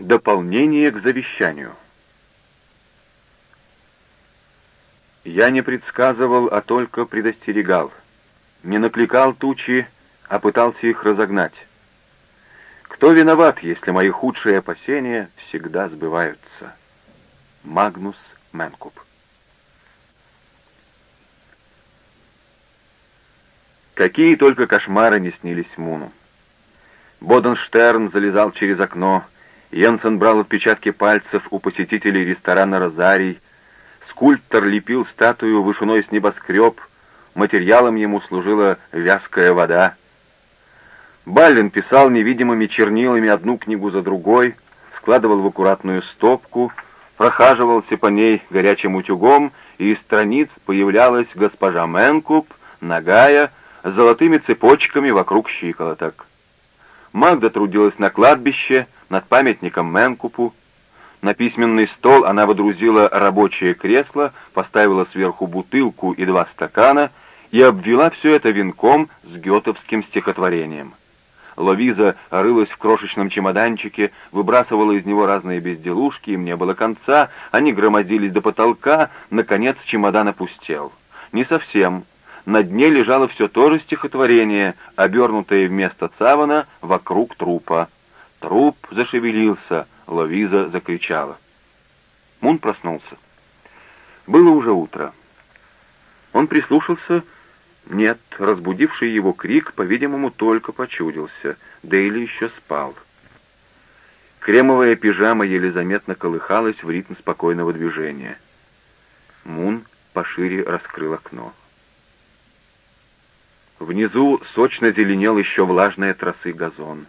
Дополнение к завещанию. Я не предсказывал, а только предостерегал. Не накликал тучи, а пытался их разогнать. Кто виноват, если мои худшие опасения всегда сбываются? Магнус Менкуп. Какие только кошмары не снились Муну. Боденштерн залезал через окно, Йенсен брал отпечатки пальцев у посетителей ресторана «Розарий», скульптор лепил статую вышиной с небоскреб, материалом ему служила вязкая вода. Баллин писал невидимыми чернилами одну книгу за другой, складывал в аккуратную стопку, прохаживался по ней горячим утюгом, и из страниц появлялась госпожа Менкуп, нагая, с золотыми цепочками вокруг щиколоток. Магда трудилась на кладбище, над памятником Менкупу. На письменный стол она водрузила рабочее кресло, поставила сверху бутылку и два стакана и обвела все это венком с гетовским стихотворением. Ловиза рылась в крошечном чемоданчике, выбрасывала из него разные безделушки, им не было конца, они громоздились до потолка, наконец чемодан опустел. Не совсем. На дне лежало все то же стихотворение, обернутое вместо цавана вокруг трупа. Труп зашевелился, Ловиза закричала. Мун проснулся. Было уже утро. Он прислушался. Нет, разбудивший его крик, по-видимому, только почудился. Дейли еще спал. Кремовая пижама еле заметно колыхалась в ритм спокойного движения. Мун пошире раскрыл окно. Внизу сочно зеленел еще влажные тросы газон.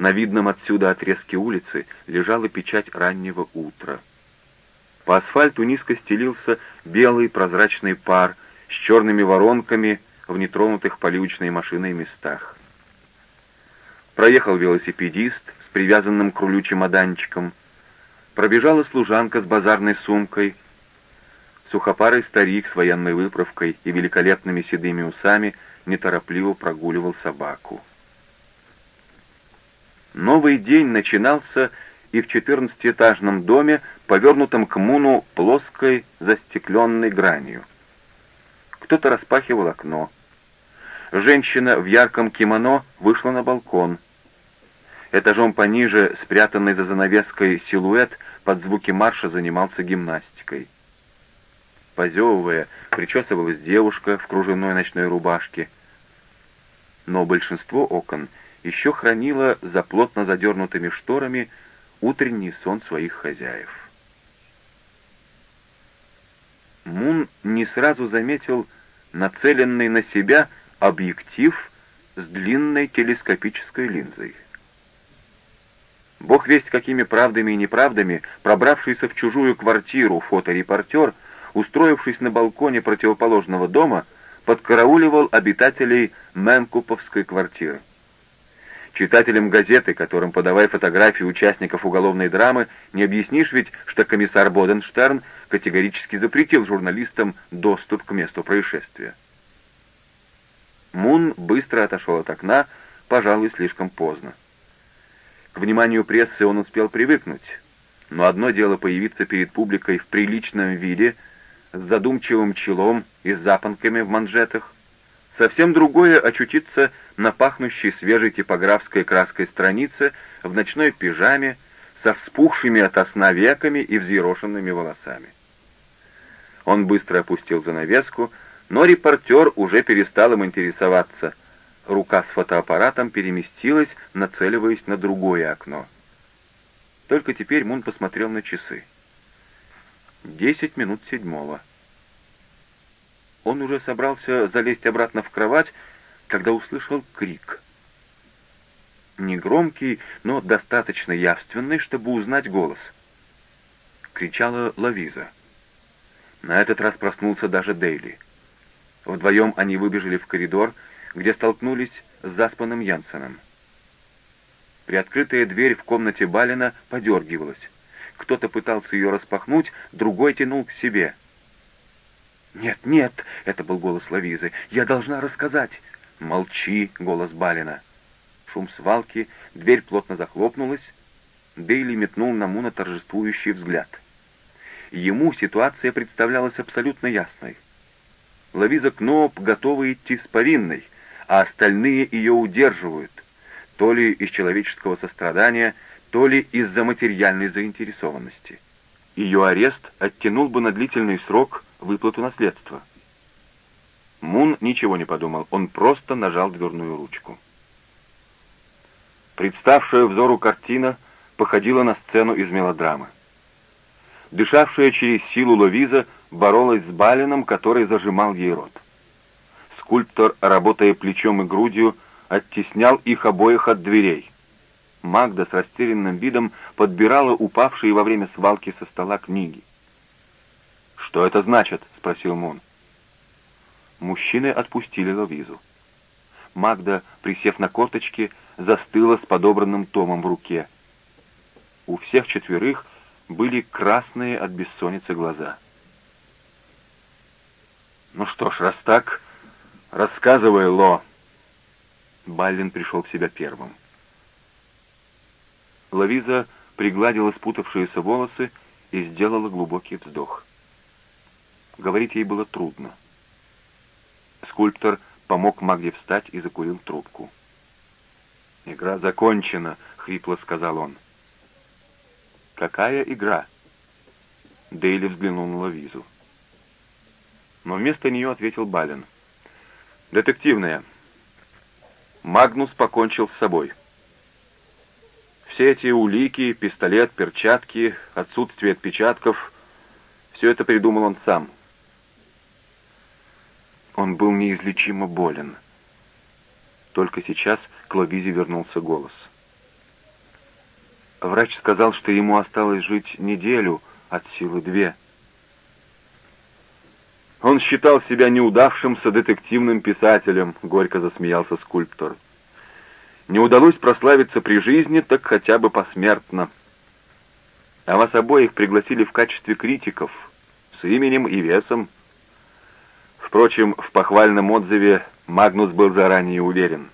На видном отсюда отрезке улицы лежала печать раннего утра. По асфальту низко стелился белый прозрачный пар с черными воронками в нетронутых поливочной машиной местах. Проехал велосипедист с привязанным к рулю чемоданчиком. Пробежала служанка с базарной сумкой — Сухопарый старик с военной выправкой и великолепными седыми усами неторопливо прогуливал собаку. Новый день начинался и в четырнадцатиэтажном доме, повернутом к муну плоской застекленной гранью. Кто-то распахивал окно. Женщина в ярком кимоно вышла на балкон. Этажом пониже, спрятанный за занавеской силуэт, под звуки марша занимался гимнастикой. Позевывая, причесывалась девушка в кружевной ночной рубашке. Но большинство окон еще хранило за плотно задернутыми шторами утренний сон своих хозяев. Мун не сразу заметил нацеленный на себя объектив с длинной телескопической линзой. Бог весть какими правдами и неправдами, пробравшийся в чужую квартиру фоторепортер — устроившись на балконе противоположного дома, подкарауливал обитателей Менкуповской квартиры. Читателям газеты, которым подавая фотографии участников уголовной драмы, не объяснишь ведь, что комиссар Боденштерн категорически запретил журналистам доступ к месту происшествия. Мун быстро отошел от окна, пожалуй, слишком поздно. К вниманию прессы он успел привыкнуть, но одно дело появиться перед публикой в приличном виде — с задумчивым челом и запонками в манжетах. Совсем другое очутиться на пахнущей свежей типографской краской странице в ночной пижаме со вспухшими от сна веками и взъерошенными волосами. Он быстро опустил занавеску, но репортер уже перестал им интересоваться. Рука с фотоаппаратом переместилась, нацеливаясь на другое окно. Только теперь Мун посмотрел на часы. Десять минут седьмого. Он уже собрался залезть обратно в кровать, когда услышал крик. Негромкий, но достаточно явственный, чтобы узнать голос. Кричала Лавиза. На этот раз проснулся даже Дейли. Вдвоем они выбежали в коридор, где столкнулись с заспанным Янсеном. Приоткрытая дверь в комнате Балина подергивалась. Кто-то пытался ее распахнуть, другой тянул к себе. «Нет, нет!» — это был голос Лавизы. «Я должна рассказать!» «Молчи!» — голос Балина. Шум свалки, дверь плотно захлопнулась. Дейли метнул на Муна торжествующий взгляд. Ему ситуация представлялась абсолютно ясной. Лавиза Кноп готова идти с повинной, а остальные ее удерживают, то ли из человеческого сострадания, то ли из-за материальной заинтересованности. Ее арест оттянул бы на длительный срок выплату наследства. Мун ничего не подумал, он просто нажал дверную ручку. Представшая взору картина походила на сцену из мелодрамы. Дышавшая через силу Ловиза боролась с Балином, который зажимал ей рот. Скульптор, работая плечом и грудью, оттеснял их обоих от дверей. Магда с растерянным видом подбирала упавшие во время свалки со стола книги. «Что это значит?» — спросил Мун. Мужчины отпустили Ловизу. Магда, присев на корточки, застыла с подобранным томом в руке. У всех четверых были красные от бессонницы глаза. «Ну что ж, раз так, рассказывай, Ло!» Баллин пришел в себя первым. Лавиза пригладила спутавшиеся волосы и сделала глубокий вздох. Говорить ей было трудно. Скульптор помог Магде встать и закурил трубку. «Игра закончена», — хрипло сказал он. «Какая игра?» Дейли взглянул на Лавизу. Но вместо нее ответил Бален. «Детективная. Магнус покончил с собой. Все эти улики, пистолет, перчатки, отсутствие отпечатков — все это придумал он сам». Он был неизлечимо болен. Только сейчас к Лавизе вернулся голос. Врач сказал, что ему осталось жить неделю, от силы две. Он считал себя неудавшимся детективным писателем, горько засмеялся скульптор. Не удалось прославиться при жизни, так хотя бы посмертно. А вас обоих пригласили в качестве критиков, с именем и весом. Впрочем, в похвальном отзыве Магнус был заранее уверен.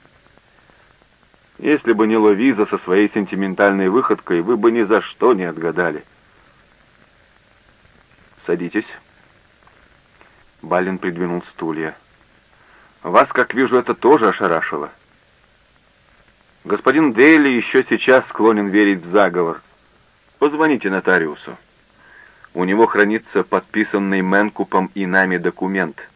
Если бы не Ловиза со своей сентиментальной выходкой, вы бы ни за что не отгадали. Садитесь. Балин придвинул стулья. Вас, как вижу, это тоже ошарашило. Господин Дейли еще сейчас склонен верить в заговор. Позвоните нотариусу. У него хранится подписанный Менкупом и нами документ —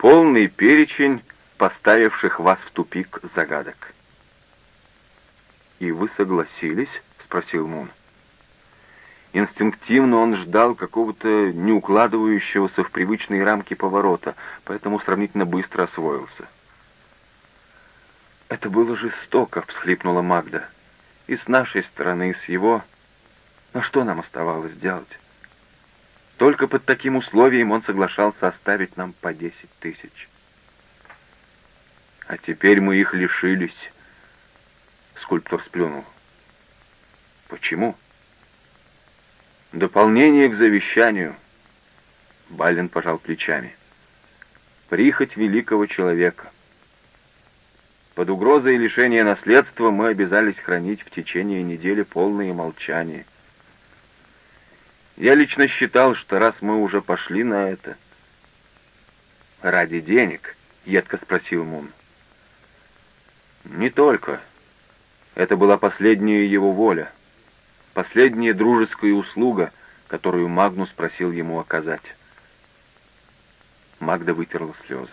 полный перечень поставивших вас в тупик загадок. «И вы согласились?» — спросил Мун. Инстинктивно он ждал какого-то неукладывающегося в привычные рамки поворота, поэтому сравнительно быстро освоился. «Это было жестоко», — всхлипнула Магда. «И с нашей стороны, и с его. Но что нам оставалось делать?» Только под таким условием он соглашался оставить нам по десять тысяч. А теперь мы их лишились. Скульптор сплюнул. Почему? Дополнение к завещанию. Балин пожал плечами. Прихоть великого человека. Под угрозой лишения наследства мы обязались хранить в течение недели полное молчание. Я лично считал, что раз мы уже пошли на это... «Ради денег?» — едко спросил Мун. «Не только. Это была последняя его воля, последняя дружеская услуга, которую Магнус просил ему оказать». Магда вытерла слезы.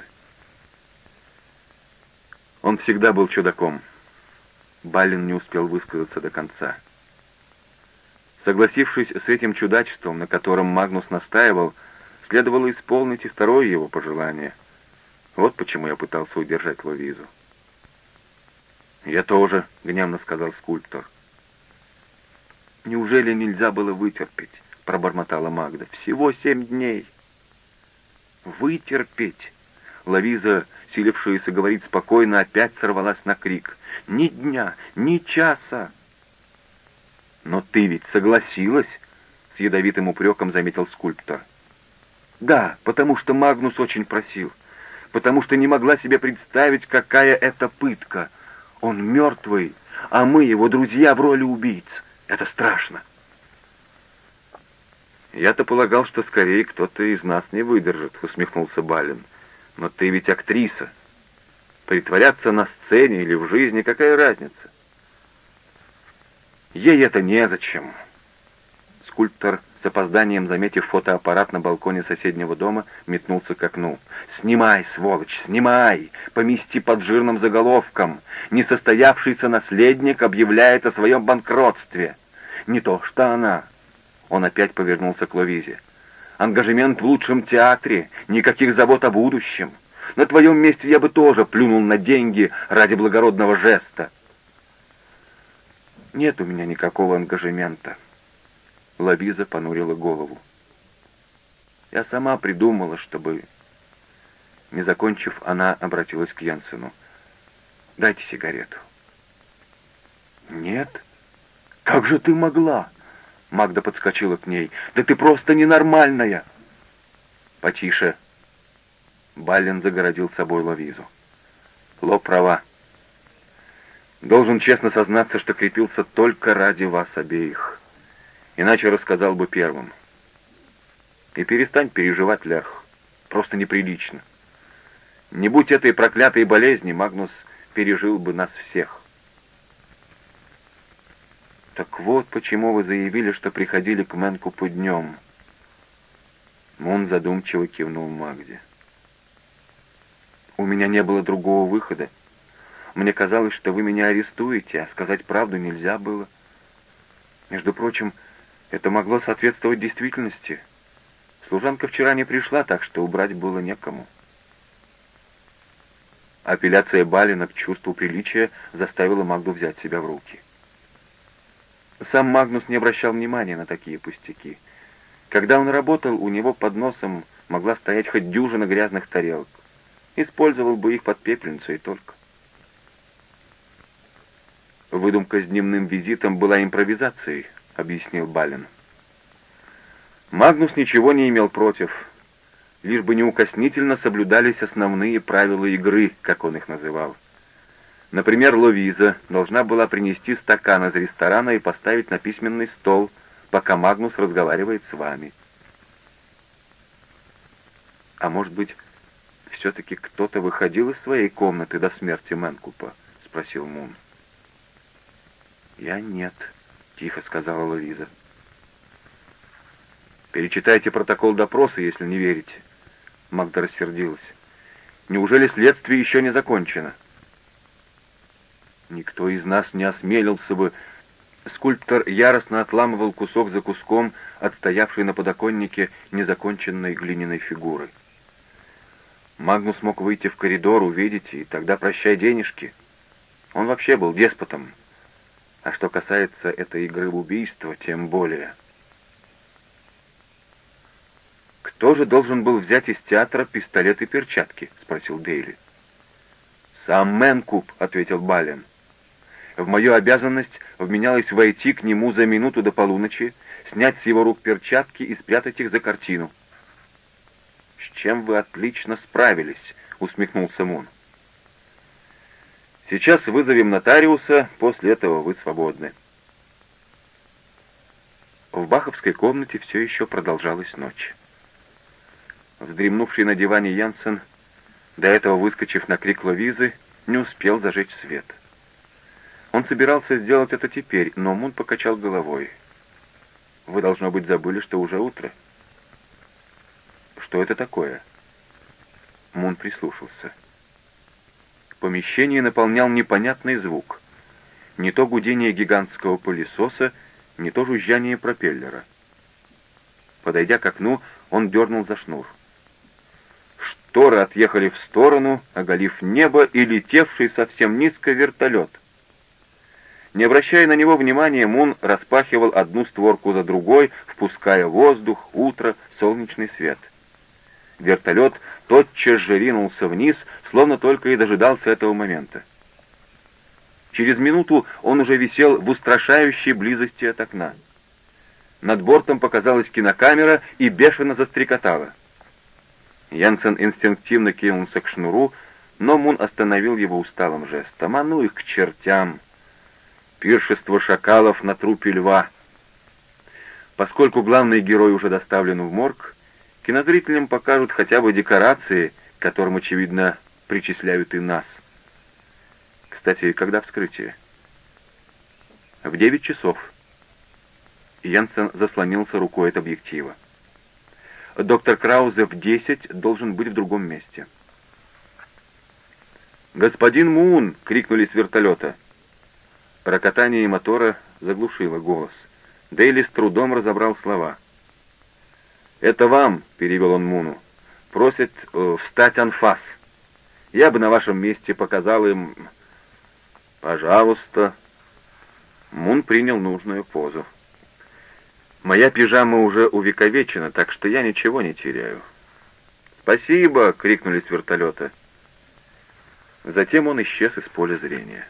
Он всегда был чудаком. Балин не успел высказаться до конца. Согласившись с этим чудачеством, на котором Магнус настаивал, следовало исполнить и второе его пожелание. Вот почему я пытался удержать Луизу. «Я тоже», — гневно сказал скульптор. «Неужели нельзя было вытерпеть?» — пробормотала Магда. «Всего семь дней». «Вытерпеть!» Лавиза, силившаяся говорить спокойно, опять сорвалась на крик. «Ни дня, ни часа!» «Но ты ведь согласилась?» — с ядовитым упреком заметил скульптор. «Да, потому что Магнус очень просил, потому что не могла себе представить, какая это пытка. Он мертвый, а мы, его друзья, в роли убийц. Это страшно. «Я-то полагал, что скорее кто-то из нас не выдержит», — усмехнулся Балин. «Но ты ведь актриса. Притворяться на сцене или в жизни — какая разница?» «Ей это незачем». Скульптор, с опозданием заметив фотоаппарат на балконе соседнего дома, метнулся к окну. «Снимай, сволочь, снимай! Помести под жирным заголовком! Несостоявшийся наследник объявляет о своем банкротстве!» «Не то что она!» Он опять повернулся к Ловизе. «Ангажемент в лучшем театре, никаких забот о будущем. На твоем месте я бы тоже плюнул на деньги ради благородного жеста». «Нет у меня никакого ангажемента». Лавиза понурила голову. «Я сама придумала, чтобы...» Не закончив, она обратилась к Янсену. «Дайте сигарету». «Нет? Как же ты могла?» Магда подскочила к ней. «Да ты просто ненормальная!» «Потише!» Баллин загородил собой Лавизу. «Ло права. Должен честно сознаться, что крепился только ради вас обеих. Иначе рассказал бы первым. И перестань переживать, Лерх. Просто неприлично. Не будь этой проклятой болезни, Магнус пережил бы нас всех. «Так вот почему вы заявили, что приходили к Мэнкупу днем». Мун задумчиво кивнул Магде. «У меня не было другого выхода. Мне казалось, что вы меня арестуете, а сказать правду нельзя было. Между прочим, это могло соответствовать действительности. Служанка вчера не пришла, так что убрать было некому». Апелляция Балина к чувству приличия заставила Магду взять себя в руки. Сам Магнус не обращал внимания на такие пустяки. Когда он работал, у него под носом могла стоять хоть дюжина грязных тарелок. Использовал бы их под пепельницу и только. «Выдумка с дневным визитом была импровизацией», — объяснил Балин. Магнус ничего не имел против, лишь бы неукоснительно соблюдались основные правила игры, как он их называл. Например, Ловиза должна была принести стакан из ресторана и поставить на письменный стол, пока Магнус разговаривает с вами. А может быть, все-таки кто-то выходил из своей комнаты до смерти Мэнкупа? — спросил Мун. «Я нет», — тихо сказала Ловиза. «Перечитайте протокол допроса, если не верите». Магда рассердилась. «Неужели следствие еще не закончено?» Никто из нас не осмелился бы. Скульптор яростно отламывал кусок за куском отстоявшей на подоконнике незаконченной глиняной фигуры. Магнус мог выйти в коридор, увидеть, и тогда прощай денежки. Он вообще был деспотом. А что касается этой игры в убийство, тем более. «Кто же должен был взять из театра пистолет и перчатки?» — спросил Дейли. «Сам Мэнкуп», — ответил Бален. В мою обязанность вменялось войти к нему за минуту до полуночи, снять с его рук перчатки и спрятать их за картину. «С чем вы отлично справились», — усмехнулся Мун. «Сейчас вызовем нотариуса, после этого вы свободны». В баховской комнате все еще продолжалась ночь. Вздремнувший на диване Янсен, до этого выскочив на крик Ловизы, не успел зажечь свет. Он собирался сделать это теперь, но Мун покачал головой. «Вы, должно быть, забыли, что уже утро». «Что это такое?» Мун прислушался. Помещение наполнял непонятный звук. Не то гудение гигантского пылесоса, не то жужжание пропеллера. Подойдя к окну, он дернул за шнур. Шторы отъехали в сторону, оголив небо и летевший совсем низко вертолет — не обращая на него внимания, Мун распахивал одну створку за другой, впуская воздух, утро, солнечный свет. Вертолет тотчас же ринулся вниз, словно только и дожидался этого момента. Через минуту он уже висел в устрашающей близости от окна. Над бортом показалась кинокамера и бешено застрекотала. Янсен инстинктивно кинулся к шнуру, но Мун остановил его усталым жестом. «А ну их к чертям!» Пиршество шакалов на трупе льва. Поскольку главный герой уже доставлен в морг, кинозрителям покажут хотя бы декорации, которым, очевидно, причисляют и нас. Кстати, когда вскрытие? В девять часов. Янсен заслонился рукой от объектива. Доктор Краузе в десять должен быть в другом месте. «Господин Мун!» — крикнули с вертолета. Рокотание мотора заглушило голос. Дейли с трудом разобрал слова. «Это вам», — перевел он Муну, — «просят э, встать анфас. Я бы на вашем месте показал им...» «Пожалуйста». Мун принял нужную позу. «Моя пижама уже увековечена, так что я ничего не теряю». «Спасибо!» — крикнули с вертолета. Затем он исчез из поля зрения.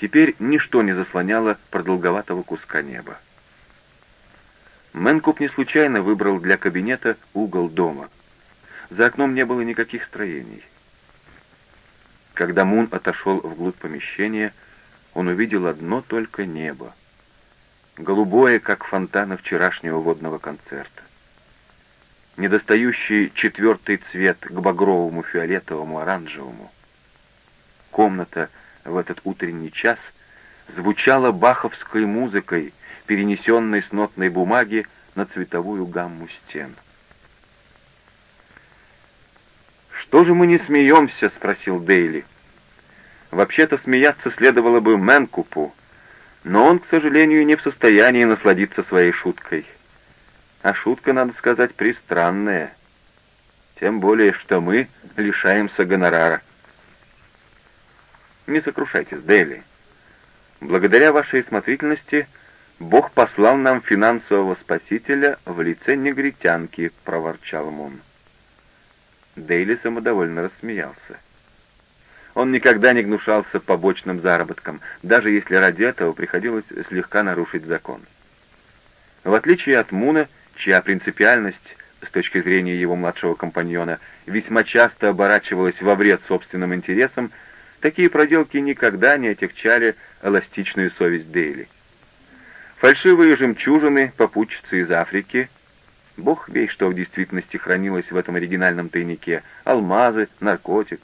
Теперь ничто не заслоняло продолговатого куска неба. Мэнкуп не случайно выбрал для кабинета угол дома. За окном не было никаких строений. Когда Мун отошел вглубь помещения, он увидел одно только небо. Голубое, как фонтаны вчерашнего водного концерта. Недостающий четвертый цвет к багровому, фиолетовому, оранжевому. Комната — в этот утренний час звучала баховской музыкой, перенесенной с нотной бумаги на цветовую гамму стен. «Что же мы не смеемся?» — спросил Дейли. «Вообще-то смеяться следовало бы Мэнкупу, но он, к сожалению, не в состоянии насладиться своей шуткой. А шутка, надо сказать, пристранная. Тем более, что мы лишаемся гонорара». Не сокрушайтесь, Дели. Благодаря вашей смотрительности Бог послал нам финансового спасителя в лице негритянки, проворчал Мун. Дейли самодовольно рассмеялся. Он никогда не гнушался побочным заработком, даже если ради этого приходилось слегка нарушить закон. В отличие от Муна, чья принципиальность с точки зрения его младшего компаньона весьма часто оборачивалась во вред собственным интересам, Такие проделки никогда не отягчали эластичную совесть Дейли. Фальшивые жемчужины, попутчицы из Африки, бог весь что в действительности хранилось в этом оригинальном тайнике, алмазы, наркотик,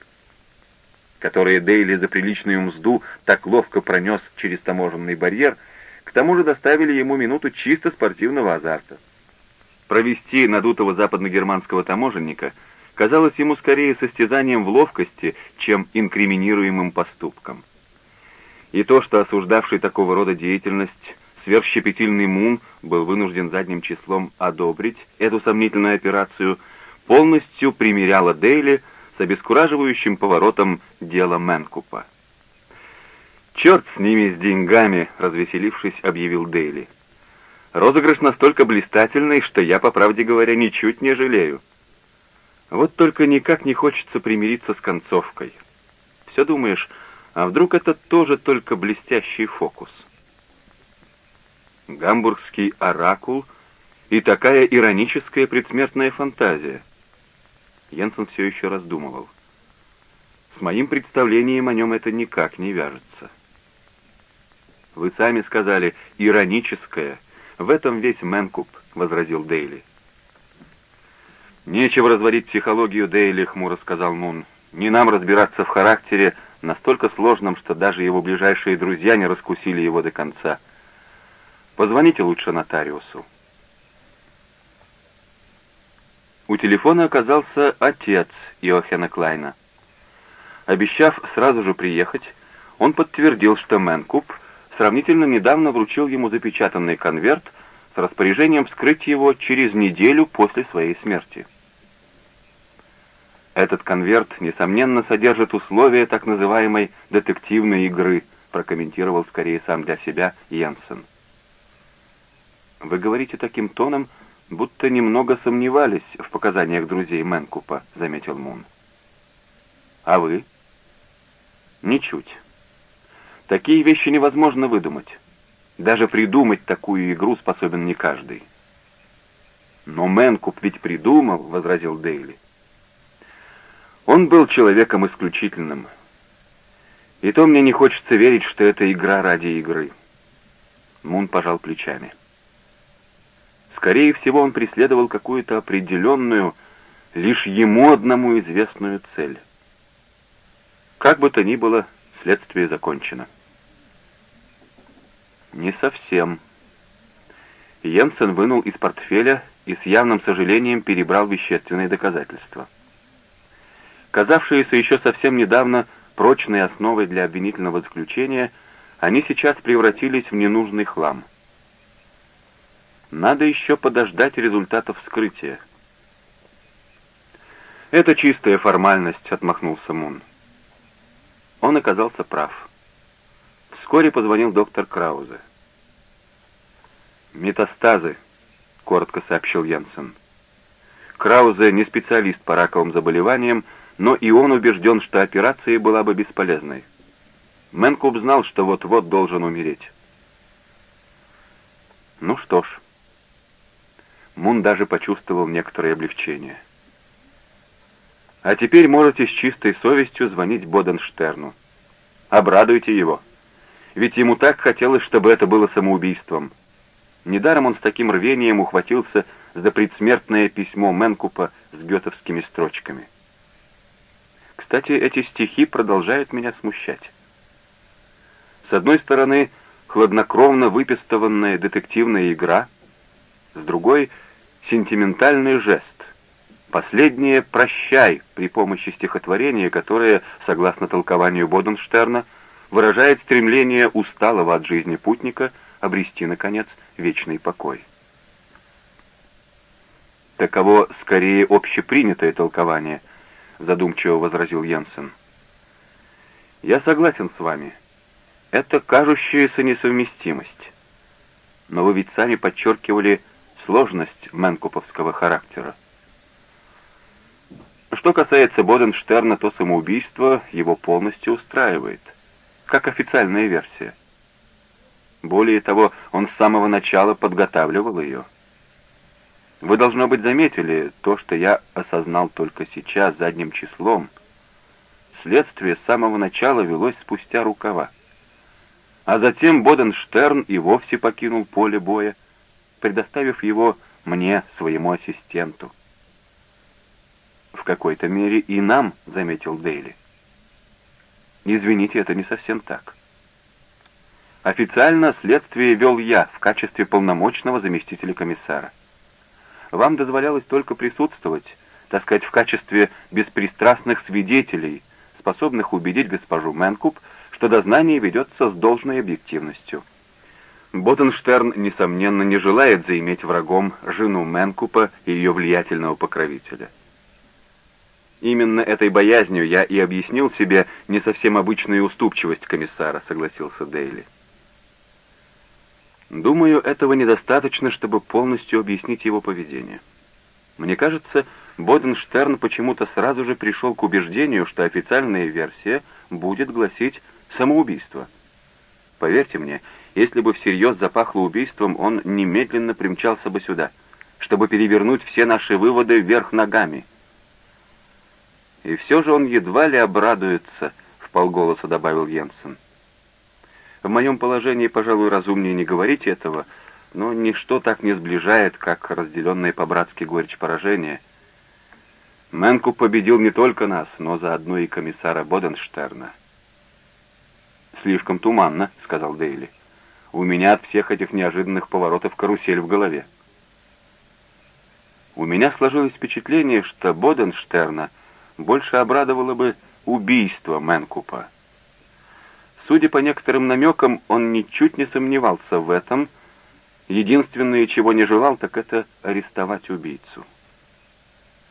которые Дейли за приличную мзду так ловко пронес через таможенный барьер, к тому же доставили ему минуту чисто спортивного азарта. Провести надутого западногерманского таможенника — казалось ему скорее состязанием в ловкости, чем инкриминируемым поступком. И то, что осуждавший такого рода деятельность сверхщепетильный Мун был вынужден задним числом одобрить эту сомнительную операцию, полностью примеряло Дейли с обескураживающим поворотом дела Мэнкупа. «Черт с ними, с деньгами!» — развеселившись, объявил Дейли. «Розыгрыш настолько блистательный, что я, по правде говоря, ничуть не жалею. Вот только никак не хочется примириться с концовкой. Все думаешь, а вдруг это тоже только блестящий фокус? Гамбургский оракул и такая ироническая предсмертная фантазия. Йенсен все еще раздумывал. С моим представлением о нем это никак не вяжется. Вы сами сказали «ироническое». В этом весь Мэнкуп, — возразил Дейли. «Нечего разводить психологию Дейли», — хмуро сказал Мун. «Не нам разбираться в характере, настолько сложном, что даже его ближайшие друзья не раскусили его до конца. Позвоните лучше нотариусу». У телефона оказался отец Иохена Клайна. Обещав сразу же приехать, он подтвердил, что Мэнкуп сравнительно недавно вручил ему запечатанный конверт с распоряжением вскрыть его через неделю после своей смерти. Этот конверт, несомненно, содержит условия так называемой детективной игры, прокомментировал скорее сам для себя Йенсен. Вы говорите таким тоном, будто немного сомневались в показаниях друзей Мэнкупа, заметил Мун. А вы? Ничуть. Такие вещи невозможно выдумать. Даже придумать такую игру способен не каждый. Но Мэнкуп ведь придумал, возразил Дейли. Он был человеком исключительным. И то мне не хочется верить, что это игра ради игры. Мун пожал плечами. Скорее всего, он преследовал какую-то определенную, лишь ему одному известную цель. Как бы то ни было, следствие закончено. Не совсем. Йенсен вынул из портфеля и с явным сожалением перебрал вещественные доказательства. Казавшиеся еще совсем недавно прочной основой для обвинительного заключения, они сейчас превратились в ненужный хлам — надо еще подождать результатов вскрытия. «Это чистая формальность», — отмахнулся Мун. Он оказался прав. Вскоре позвонил доктор Краузе. «Метастазы», — коротко сообщил Янсен. Краузе не специалист по раковым заболеваниям, но и он убежден, что операция была бы бесполезной. Мэнкуб знал, что вот-вот должен умереть. Ну что ж, Мун даже почувствовал некоторое облегчение. «А теперь можете с чистой совестью звонить Боденштерну. Обрадуйте его. Ведь ему так хотелось, чтобы это было самоубийством. Недаром он с таким рвением ухватился за предсмертное письмо Менкупа с гетовскими строчками. Кстати, эти стихи продолжают меня смущать. С одной стороны, хладнокровно выпистованная детективная игра, с другой — сентиментальный жест. Последнее «прощай» при помощи стихотворения, которое, согласно толкованию Боденштерна, выражает стремление усталого от жизни путника обрести, наконец, вечный покой. «Таково скорее общепринятое толкование», — задумчиво возразил Йенсен. «Я согласен с вами. Это кажущаяся несовместимость. Но вы ведь сами подчеркивали сложность мэнкуповского характера. Что касается Боденштерна, то самоубийство его полностью устраивает, как официальная версия. Более того, он с самого начала подготавливал ее. Вы, должно быть, заметили то, что я осознал только сейчас, задним числом. Следствие с самого начала велось спустя рукава. А затем Боденштерн и вовсе покинул поле боя, предоставив его мне, своему ассистенту. «В какой-то мере и нам», — заметил Дейли. «Извините, это не совсем так. Официально следствие вел я в качестве полномочного заместителя комиссара. Вам дозволялось только присутствовать, так сказать, в качестве беспристрастных свидетелей, способных убедить госпожу Мэнкуп, что дознание ведется с должной объективностью». Боттенштерн, несомненно, не желает заиметь врагом жену Менкупа и ее влиятельного покровителя. Именно этой боязнью я и объяснил себе не совсем обычную уступчивость комиссара, согласился Дейли. Думаю, этого недостаточно, чтобы полностью объяснить его поведение. Мне кажется, Боденштерн почему-то сразу же пришел к убеждению, что официальная версия будет гласить самоубийство. Поверьте мне, если бы всерьез запахло убийством, он немедленно примчался бы сюда, чтобы перевернуть все наши выводы вверх ногами. И все же он едва ли обрадуется, — в полголоса добавил Йенсен. В моем положении, пожалуй, разумнее не говорить этого, но ничто так не сближает, как разделенное по-братски горечь поражения. Мэнку победил не только нас, но заодно и комиссара Боденштерна. «Слишком туманно», — сказал Дейли. У меня от всех этих неожиданных поворотов карусель в голове. У меня сложилось впечатление, что Боденштерна больше обрадовало бы убийство Мэнкупа. Судя по некоторым намекам, он ничуть не сомневался в этом. Единственное, чего не желал, так это арестовать убийцу.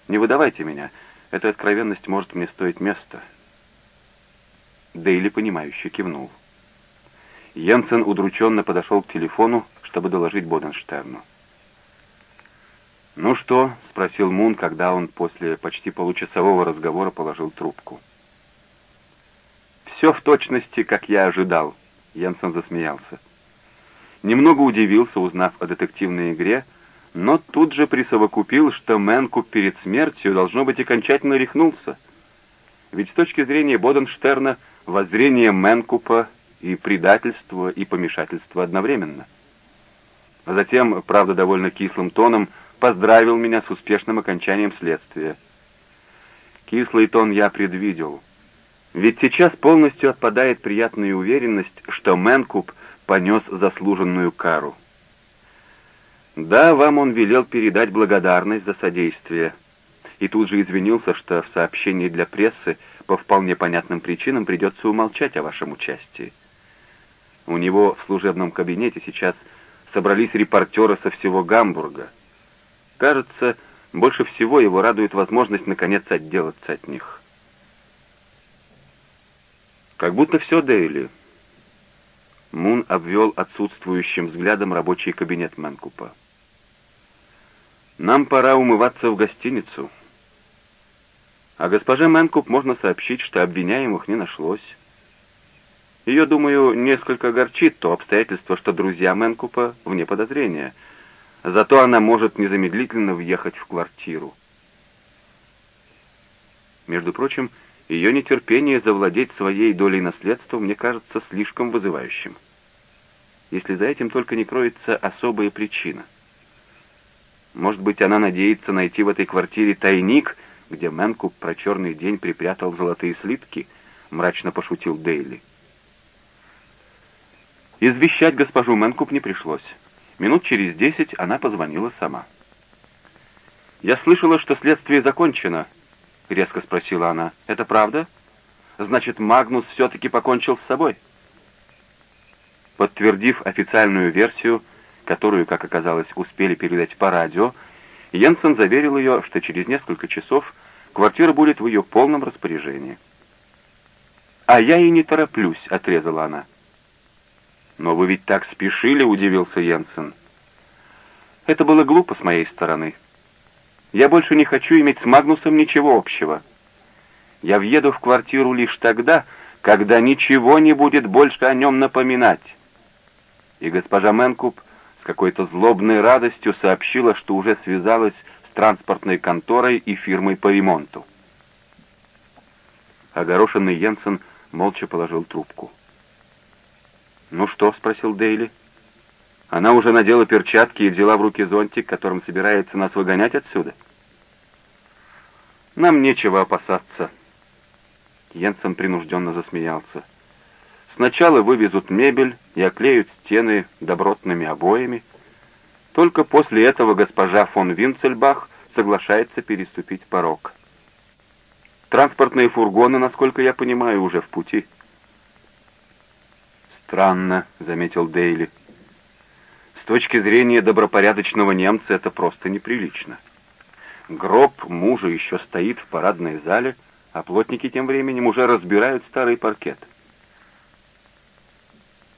Не выдавайте меня, эта откровенность может мне стоить места. Дейли, понимающе кивнул. Йенсен удрученно подошел к телефону, чтобы доложить Боденштерну. «Ну что?» — спросил Мун, когда он после почти получасового разговора положил трубку. «Все в точности, как я ожидал», — Йенсен засмеялся. Немного удивился, узнав о детективной игре, но тут же присовокупил, что Мэнку перед смертью, должно быть, окончательно рехнулся. Ведь с точки зрения Боденштерна воззрение Менкупа и предательство, и помешательство одновременно. Затем, правда, довольно кислым тоном, поздравил меня с успешным окончанием следствия. Кислый тон я предвидел. Ведь сейчас полностью отпадает приятная уверенность, что Менкуп понес заслуженную кару. Да, вам он велел передать благодарность за содействие. И тут же извинился, что в сообщении для прессы по вполне понятным причинам придется умолчать о вашем участии. У него в служебном кабинете сейчас собрались репортеры со всего Гамбурга. Кажется, больше всего его радует возможность наконец отделаться от них. Как будто все Дейли. Мун обвел отсутствующим взглядом рабочий кабинет Мэнкупа. Нам пора умываться в гостиницу. А госпоже Мэнкуп можно сообщить, что обвиняемых не нашлось. Ее, думаю, несколько огорчит то обстоятельство, что друзья Мэнкупа вне подозрения. Зато она может незамедлительно въехать в квартиру. Между прочим, ее нетерпение завладеть своей долей наследства мне кажется слишком вызывающим. Если за этим только не кроется особая причина — может быть, она надеется найти в этой квартире тайник, где Мэнкуп про черный день припрятал золотые слитки, мрачно пошутил Дейли. Извещать госпожу Мэнкуп не пришлось. Минут через десять она позвонила сама. «Я слышала, что следствие закончено», — резко спросила она. «Это правда? Значит, Магнус все-таки покончил с собой?» Подтвердив официальную версию, которую, как оказалось, успели передать по радио, Йенсен заверил ее, что через несколько часов квартира будет в ее полном распоряжении. «А я и не тороплюсь», — отрезала она. «Но вы ведь так спешили», — удивился Йенсен. «Это было глупо с моей стороны. Я больше не хочу иметь с Магнусом ничего общего. Я въеду в квартиру лишь тогда, когда ничего не будет больше о нем напоминать». И госпожа Мэнкуп какой-то злобной радостью сообщила, что уже связалась с транспортной конторой и фирмой по ремонту. Огорошенный Йенсен молча положил трубку. «Ну что?» — спросил Дейли. «Она уже надела перчатки и взяла в руки зонтик, которым собирается нас выгонять отсюда?» «Нам нечего опасаться». Йенсен принужденно засмеялся. Сначала вывезут мебель и оклеют стены добротными обоями. Только после этого госпожа фон Винцельбах соглашается переступить порог. Транспортные фургоны, насколько я понимаю, уже в пути. «Странно», — заметил Дейли. «С точки зрения добропорядочного немца это просто неприлично. Гроб мужа еще стоит в парадной зале, а плотники тем временем уже разбирают старый паркет».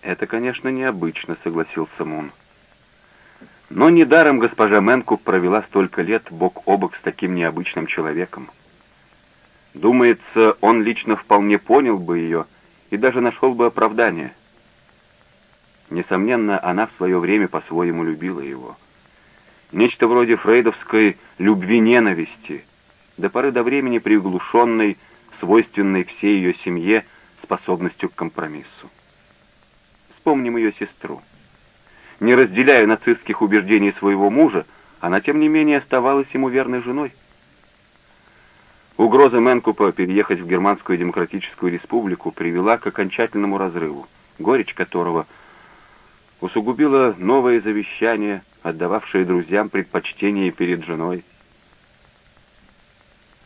«Это, конечно, необычно», — согласился Мун. Но недаром госпожа Мэнку провела столько лет бок о бок с таким необычным человеком. Думается, он лично вполне понял бы ее и даже нашел бы оправдание. Несомненно, она в свое время по-своему любила его. Нечто вроде фрейдовской любви-ненависти, до поры до времени приглушенной, свойственной всей ее семье способностью к компромиссу. Вспомним ее сестру. Не разделяя нацистских убеждений своего мужа, она, тем не менее, оставалась ему верной женой. Угроза Менкупа переехать в Германскую Демократическую Республику привела к окончательному разрыву, горечь которого усугубила новое завещание, отдававшее друзьям предпочтение перед женой.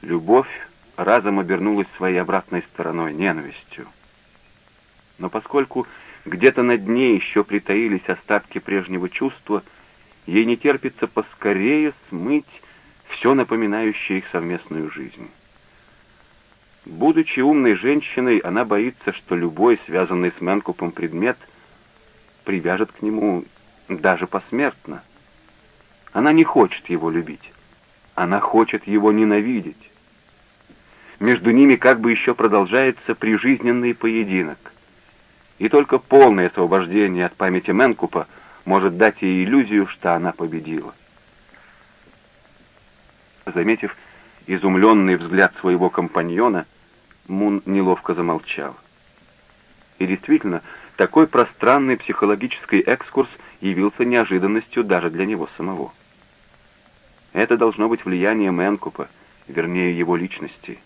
Любовь разом обернулась своей обратной стороной, ненавистью. Но поскольку где-то на дне еще притаились остатки прежнего чувства, ей не терпится поскорее смыть все напоминающее их совместную жизнь. Будучи умной женщиной, она боится, что любой, связанный с Мэнкупом предмет, привяжет к нему даже посмертно. Она не хочет его любить. Она хочет его ненавидеть. Между ними как бы еще продолжается прижизненный поединок и только полное освобождение от памяти Менкупа может дать ей иллюзию, что она победила. Заметив изумленный взгляд своего компаньона, Мун неловко замолчал. И действительно, такой пространный психологический экскурс явился неожиданностью даже для него самого. Это должно быть влияние Мэнкупа, вернее его личности.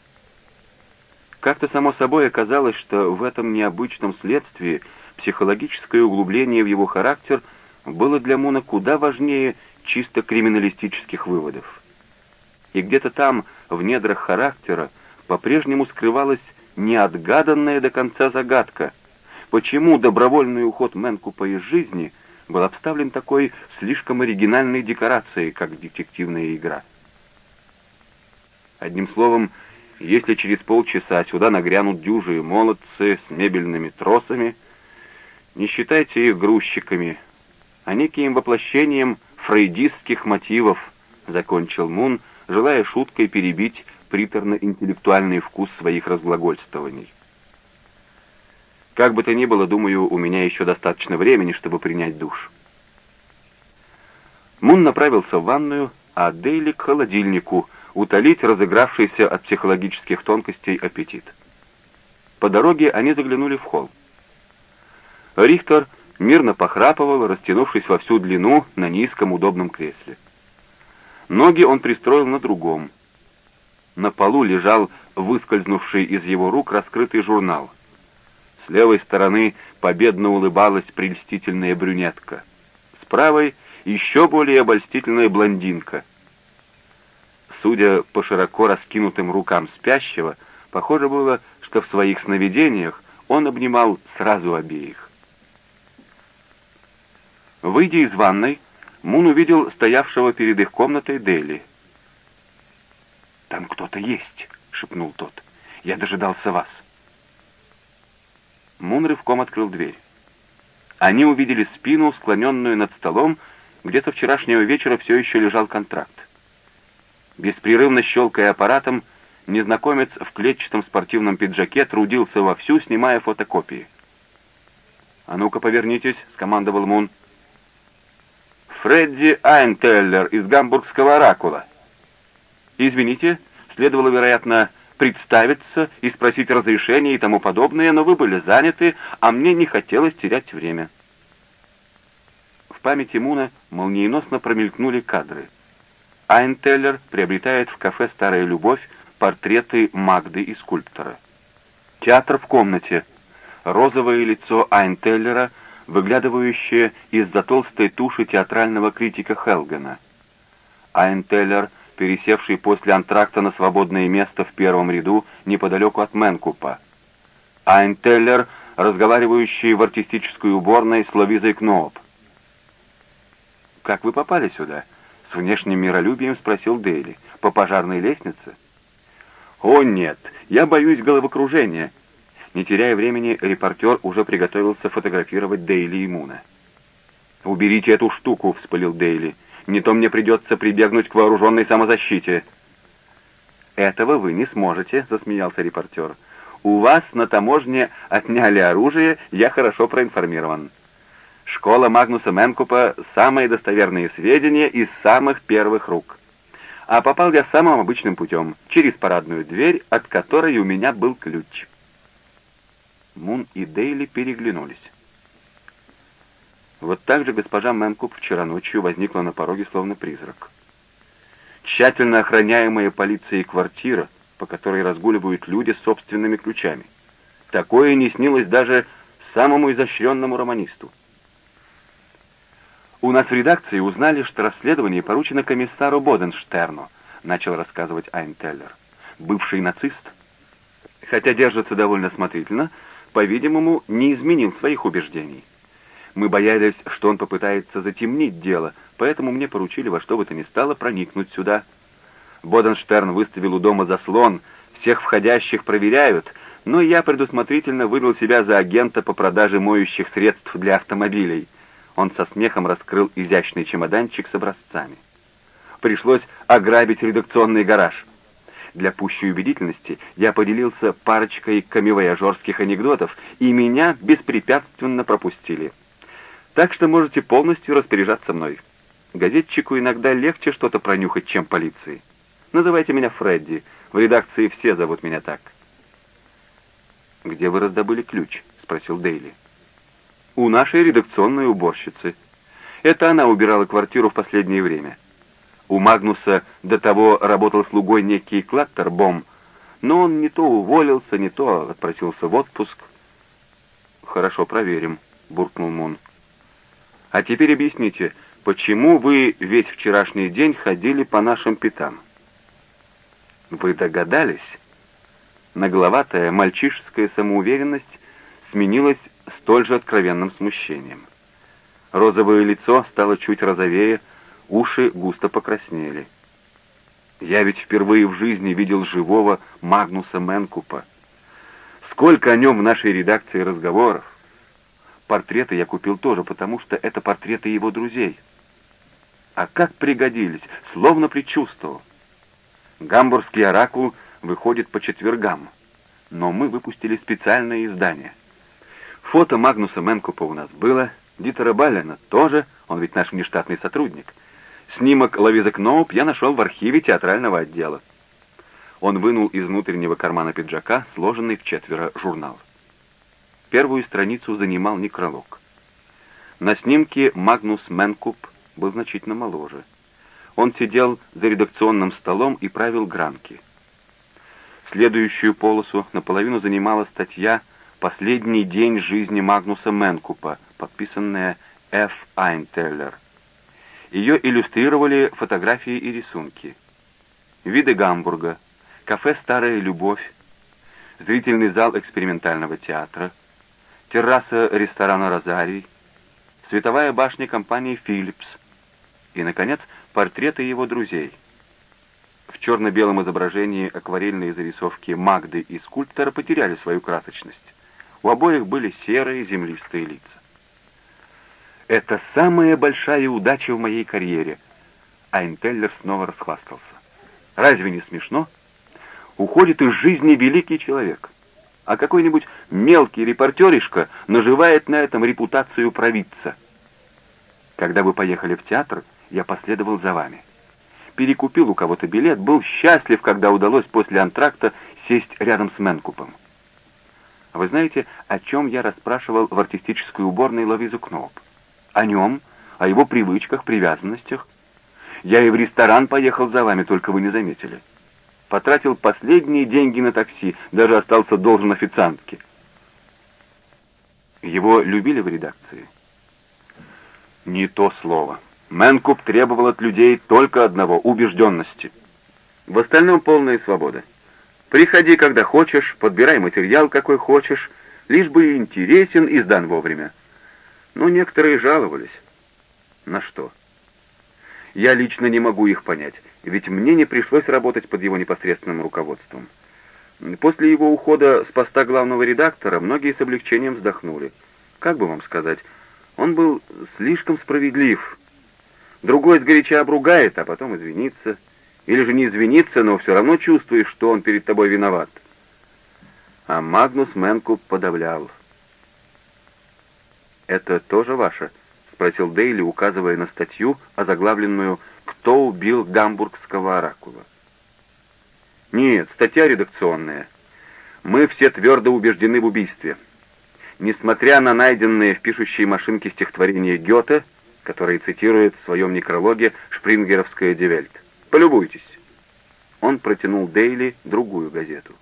Как-то само собой оказалось, что в этом необычном следствии психологическое углубление в его характер было для Муна куда важнее чисто криминалистических выводов. И где-то там, в недрах характера, по-прежнему скрывалась неотгаданная до конца загадка, почему добровольный уход Мэнкупа из жизни был обставлен такой слишком оригинальной декорацией, как детективная игра. Одним словом, если через полчаса сюда нагрянут дюжие молодцы с мебельными тросами, не считайте их грузчиками, а неким воплощением фрейдистских мотивов, закончил Мун, желая шуткой перебить приторно-интеллектуальный вкус своих разглагольствований. Как бы то ни было, думаю, у меня еще достаточно времени, чтобы принять душ. Мун направился в ванную, а Дейли к холодильнику, утолить разыгравшийся от психологических тонкостей аппетит. По дороге они заглянули в холл. Рихтер мирно похрапывал, растянувшись во всю длину на низком удобном кресле. Ноги он пристроил на другом. На полу лежал выскользнувший из его рук раскрытый журнал. С левой стороны победно улыбалась прельстительная брюнетка. С правой — еще более обольстительная блондинка — Судя по широко раскинутым рукам спящего, похоже было, что в своих сновидениях он обнимал сразу обеих. Выйдя из ванной, Мун увидел стоявшего перед их комнатой Дели. «Там кто-то есть», — шепнул тот. «Я дожидался вас». Мун рывком открыл дверь. Они увидели спину, склоненную над столом, где со вчерашнего вечера все еще лежал контракт. Беспрерывно щелкая аппаратом, незнакомец в клетчатом спортивном пиджаке трудился вовсю, снимая фотокопии. «А ну-ка, повернитесь», — скомандовал Мун. «Фредди Айнтеллер из гамбургского оракула». «Извините, следовало, вероятно, представиться и спросить разрешения и тому подобное, но вы были заняты, а мне не хотелось терять время». В памяти Муна молниеносно промелькнули кадры — Айнтеллер приобретает в кафе «Старая любовь» портреты Магды и скульптора. Театр в комнате. Розовое лицо Айнтеллера, выглядывающее из-за толстой туши театрального критика Хелгана. Айнтеллер, пересевший после антракта на свободное место в первом ряду неподалеку от Менкупа. Айнтеллер, разговаривающий в артистической уборной с Ловизой Кнооп. «Как вы попали сюда?» С внешним миролюбием спросил Дейли. «По пожарной лестнице?» «О, нет, я боюсь головокружения». Не теряя времени, репортер уже приготовился фотографировать Дейли и Муна. «Уберите эту штуку», — вспылил Дейли. «Не то мне придется прибегнуть к вооруженной самозащите». «Этого вы не сможете», — засмеялся репортер. «У вас на таможне отняли оружие, я хорошо проинформирован». Школа Магнуса Менкупа — самые достоверные сведения из самых первых рук. А попал я самым обычным путем, через парадную дверь, от которой у меня был ключ. Мун и Дейли переглянулись. Вот так же госпожа Мэнкуп вчера ночью возникла на пороге словно призрак. Тщательно охраняемая полицией квартира, по которой разгуливают люди с собственными ключами. Такое не снилось даже самому изощренному романисту. «У нас в редакции узнали, что расследование поручено комиссару Боденштерну», начал рассказывать Айнтеллер. «Бывший нацист, хотя держится довольно смотрительно, по-видимому, не изменил своих убеждений. Мы боялись, что он попытается затемнить дело, поэтому мне поручили во что бы то ни стало проникнуть сюда. Боденштерн выставил у дома заслон, всех входящих проверяют, но я предусмотрительно выдал себя за агента по продаже моющих средств для автомобилей». Он со смехом раскрыл изящный чемоданчик с образцами. Пришлось ограбить редакционный гараж. Для пущей убедительности я поделился парочкой камевояжерских анекдотов, и меня беспрепятственно пропустили. Так что можете полностью распоряжаться мной. Газетчику иногда легче что-то пронюхать, чем полиции. Называйте меня Фредди. В редакции все зовут меня так. «Где вы раздобыли ключ?» — спросил Дейли. «У нашей редакционной уборщицы. Это она убирала квартиру в последнее время. У Магнуса до того работал слугой некий Клаттербом, но он не то уволился, не то отпросился в отпуск. «Хорошо, проверим», — буркнул Мун. «А теперь объясните, почему вы весь вчерашний день ходили по нашим пятам?» «Вы догадались?» Нагловатая мальчишеская самоуверенность сменилась столь же откровенным смущением. Розовое лицо стало чуть розовее, уши густо покраснели. Я ведь впервые в жизни видел живого Магнуса Менкупа. Сколько о нем в нашей редакции разговоров. Портреты я купил тоже, потому что это портреты его друзей. А как пригодились, словно предчувствовал. Гамбургский оракул выходит по четвергам, но мы выпустили специальное издание. Фото Магнуса Менкупа у нас было, Дитера Баллена тоже, он ведь наш внештатный сотрудник — Снимок Лавиза Кноуп я нашел в архиве театрального отдела. Он вынул из внутреннего кармана пиджака сложенный в четверо журнал. Первую страницу занимал некролог. На снимке Магнус Менкуп был значительно моложе. Он сидел за редакционным столом и правил гранки. Следующую полосу наполовину занимала статья «Последний день жизни Магнуса Менкупа», подписанная Ф. Айнтеллер. Ее иллюстрировали фотографии и рисунки. Виды Гамбурга, кафе «Старая любовь», зрительный зал экспериментального театра, терраса ресторана «Розарий», световая башня компании «Филлипс» и, наконец, портреты его друзей. В черно-белом изображении акварельные зарисовки Магды и скульптора потеряли свою красочность. У обоих были серые землистые лица. Это самая большая удача в моей карьере. Айнтеллер снова расхвастался. Разве не смешно? Уходит из жизни великий человек. А какой-нибудь мелкий репортеришка наживает на этом репутацию провидца. Когда вы поехали в театр, я последовал за вами. Перекупил у кого-то билет, был счастлив, когда удалось после антракта сесть рядом с Менкупом. Вы знаете, о чем я расспрашивал в артистической уборной Лавизу Кноуп? О нем, о его привычках, привязанностях. Я и в ресторан поехал за вами, только вы не заметили. Потратил последние деньги на такси, даже остался должен официантке. Его любили в редакции? Не то слово. Мэнкуп требовал от людей только одного — убежденности. В остальном полная свобода. Приходи, когда хочешь, подбирай материал, какой хочешь, лишь бы интересен и сдан вовремя. Но некоторые жаловались. На что? Я лично не могу их понять, ведь мне не пришлось работать под его непосредственным руководством. После его ухода с поста главного редактора многие с облегчением вздохнули. Как бы вам сказать, он был слишком справедлив. Другой сгоряча обругает, а потом извинится. Или же не извинится, но все равно чувствуешь, что он перед тобой виноват. А Магнус Менкуп подавлял. «Это тоже ваше?» — спросил Дейли, указывая на статью, озаглавленную «Кто убил гамбургского оракула?» «Нет, статья редакционная. Мы все твердо убеждены в убийстве. Несмотря на найденное в пишущей машинке стихотворение Гёте, которое цитирует в своем некрологе шпрингеровская Die Welt. Полюбуйтесь». Он протянул Дейли другую газету.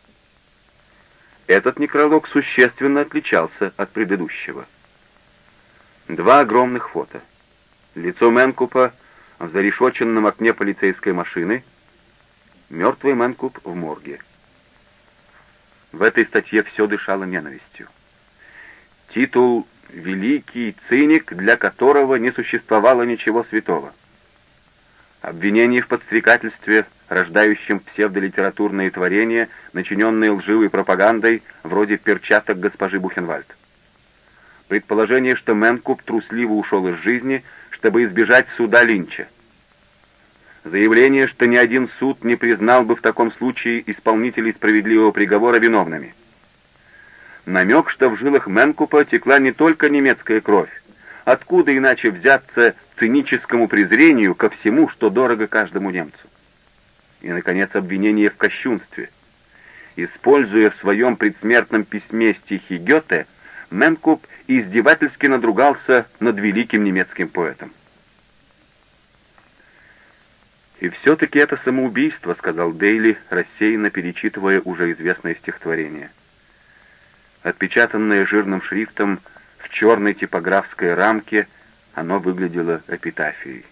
Этот некролог существенно отличался от предыдущего. Два огромных фото. Лицо Мэнкупа в зарешоченном окне полицейской машины, мертвый Мэнкуп в морге. В этой статье все дышало ненавистью. Титул «Великий циник, для которого не существовало ничего святого». Обвинение в подстрекательстве, рождающем псевдолитературные творения, начиненные лживой пропагандой, вроде перчаток госпожи Бухенвальд. Предположение, что Мэнкуп трусливо ушел из жизни, чтобы избежать суда Линча. Заявление, что ни один суд не признал бы в таком случае исполнителей справедливого приговора виновными. Намек, что в жилах Мэнкупа текла не только немецкая кровь. Откуда иначе взяться циническому презрению ко всему, что дорого каждому немцу? И, наконец, обвинение в кощунстве. Используя в своем предсмертном письме стихи Гёте, Менкуп издевательски надругался над великим немецким поэтом. «И все-таки это самоубийство», — сказал Дейли, рассеянно перечитывая уже известное стихотворение. Отпечатанное жирным шрифтом в черной типографской рамке, оно выглядело эпитафией.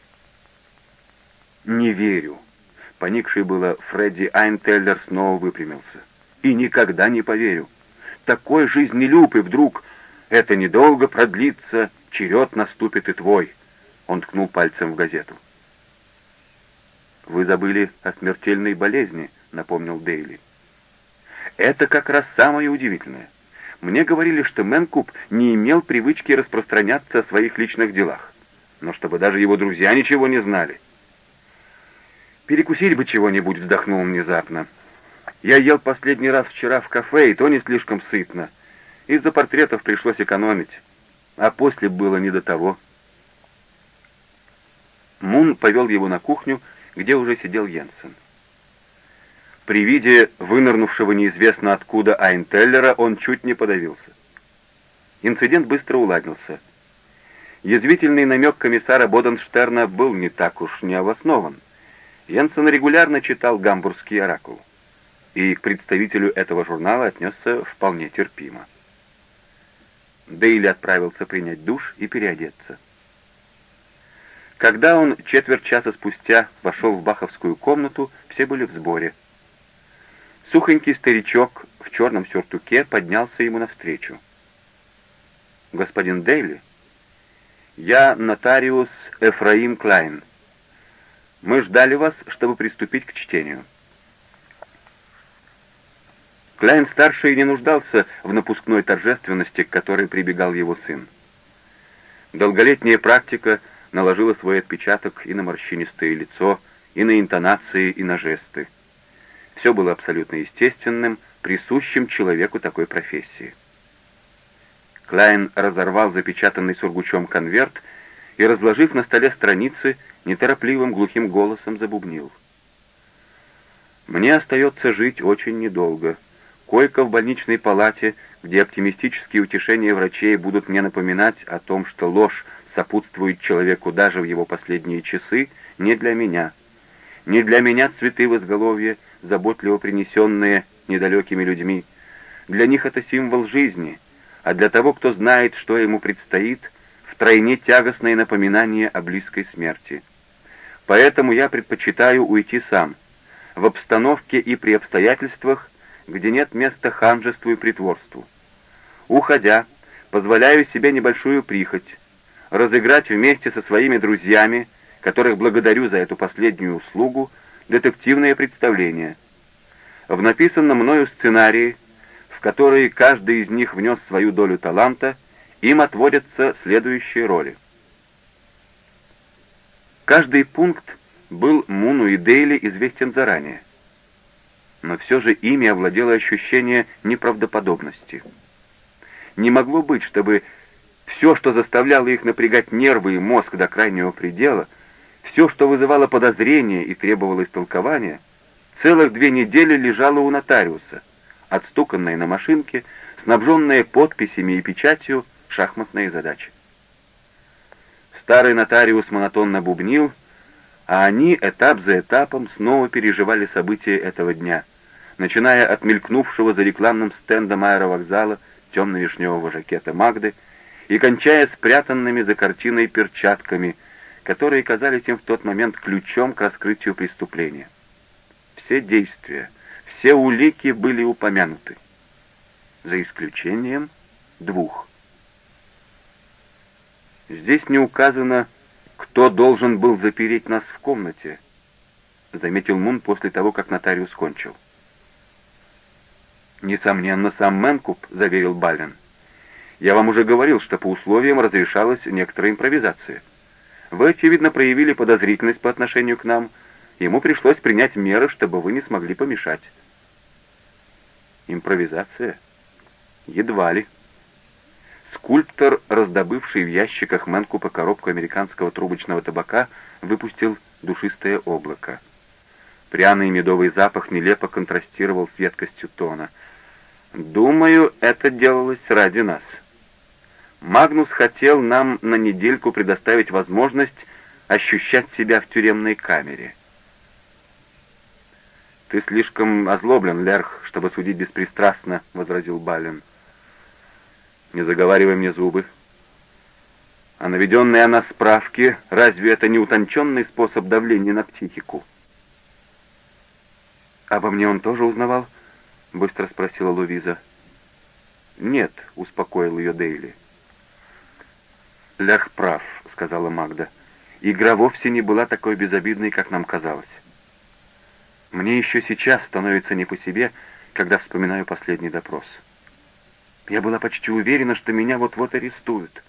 «Не верю», — поникший было Фредди Айнтеллер снова выпрямился. «И никогда не поверю. Такой жизнелюб, и вдруг это недолго продлится, черед наступит и твой». Он ткнул пальцем в газету. «Вы забыли о смертельной болезни», — напомнил Дейли. «Это как раз самое удивительное. Мне говорили, что Мэнкуп не имел привычки распространяться о своих личных делах, но чтобы даже его друзья ничего не знали. «Перекусить бы чего-нибудь», — вздохнул внезапно. «Я ел последний раз вчера в кафе, и то не слишком сытно. Из-за портретов пришлось экономить, а после было не до того». Мун повел его на кухню, где уже сидел Йенсен. При виде вынырнувшего неизвестно откуда Айнтеллера он чуть не подавился. Инцидент быстро уладился. Язвительный намек комиссара Боденштерна был не так уж необоснован. Йенсен регулярно читал «Гамбургский оракул» и к представителю этого журнала отнесся вполне терпимо. Дейли отправился принять душ и переодеться. Когда он четверть часа спустя вошел в баховскую комнату, все были в сборе. Сухонький старичок в черном сюртуке поднялся ему навстречу. «Господин Дейли, я нотариус Эфраим Клайн. Мы ждали вас, чтобы приступить к чтению». Клайн-старший не нуждался в напускной торжественности, к которой прибегал его сын. Долголетняя практика — наложила свой отпечаток и на морщинистое лицо, и на интонации, и на жесты. Все было абсолютно естественным, присущим человеку такой профессии. Клайн разорвал запечатанный сургучом конверт и, разложив на столе страницы, неторопливым глухим голосом забубнил. «Мне остается жить очень недолго. Койка в больничной палате, где оптимистические утешения врачей будут мне напоминать о том, что ложь сопутствует человеку даже в его последние часы, не для меня. Не для меня цветы в изголовье, заботливо принесенные недалекими людьми. Для них это символ жизни, а для того, кто знает, что ему предстоит, втройне тягостное напоминание о близкой смерти. Поэтому я предпочитаю уйти сам, в обстановке и при обстоятельствах, где нет места ханжеству и притворству. Уходя, позволяю себе небольшую прихоть, разыграть вместе со своими друзьями, которых благодарю за эту последнюю услугу, детективное представление. В написанном мною сценарии, в который каждый из них внес свою долю таланта, им отводятся следующие роли. Каждый пункт был Муну и Дейли известен заранее. Но все же ими овладело ощущение неправдоподобности. Не могло быть, чтобы все, что заставляло их напрягать нервы и мозг до крайнего предела, все, что вызывало подозрения и требовало истолкования, целых две недели лежало у нотариуса, отстуканное на машинке, снабженное подписями и печатью шахматные задачи. Старый нотариус монотонно бубнил, а они этап за этапом снова переживали события этого дня, начиная от мелькнувшего за рекламным стендом аэровокзала темно-вишневого жакета Магды и кончая спрятанными за картиной перчатками, которые казались им в тот момент ключом к раскрытию преступления. Все действия, все улики были упомянуты, за исключением двух. Здесь не указано, кто должен был запереть нас в комнате, заметил Мун после того, как нотариус кончил. «Несомненно, сам Мэнкуп», — заверил Баллен. Я вам уже говорил, что по условиям разрешалась некоторая импровизация. Вы, очевидно, проявили подозрительность по отношению к нам. Ему пришлось принять меры, чтобы вы не смогли помешать. Импровизация? Едва ли. Скульптор, раздобывший в ящиках Мэнкупа коробку американского трубочного табака, выпустил душистое облако. Пряный медовый запах нелепо контрастировал с едкостью тона. «Думаю, это делалось ради нас». Магнус хотел нам на недельку предоставить возможность ощущать себя в тюремной камере. «Ты слишком озлоблен, Лерх, чтобы судить беспристрастно», — возразил Бален. «Не заговаривай мне зубы. А наведенные о нас справки, разве это не утонченный способ давления на психику?» «Обо мне он тоже узнавал?» — быстро спросила Луиза. «Нет», — успокоил ее Дейли. «Лях прав», — сказала Магда. «Игра вовсе не была такой безобидной, как нам казалось. Мне еще сейчас становится не по себе, когда вспоминаю последний допрос. Я была почти уверена, что меня вот-вот арестуют.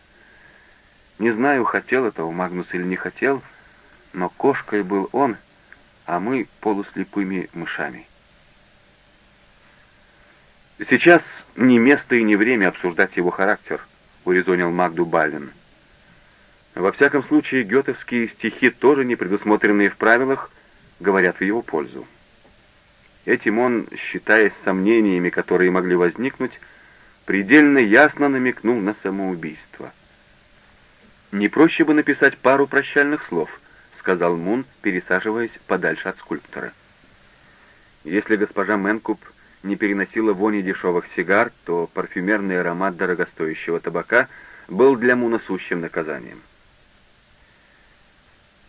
Не знаю, хотел этого Магнус или не хотел, но кошкой был он, а мы полуслепыми мышами. «Сейчас не место и не время обсуждать его характер», — урезонил Магду Баллин. Во всяком случае, гетовские стихи, тоже не предусмотренные в правилах, говорят в его пользу. Этим он, считаясь сомнениями, которые могли возникнуть, предельно ясно намекнул на самоубийство. «Не проще бы написать пару прощальных слов», — сказал Мун, пересаживаясь подальше от скульптора. Если госпожа Менкуп не переносила вони дешевых сигар, то парфюмерный аромат дорогостоящего табака был для Муна сущим наказанием.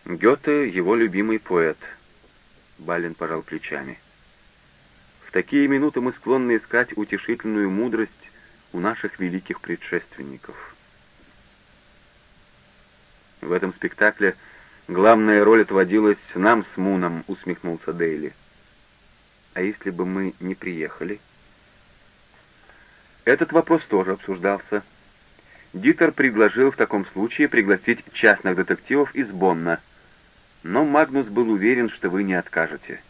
Гёте — его любимый поэт. Балин пожал плечами. В такие минуты мы склонны искать утешительную мудрость у наших великих предшественников. В этом спектакле главная роль отводилась нам с Муном, усмехнулся Дейли. А если бы мы не приехали? Этот вопрос тоже обсуждался. Дитер предложил в таком случае пригласить частных детективов из Бонна — но Магнус был уверен, что вы не откажете.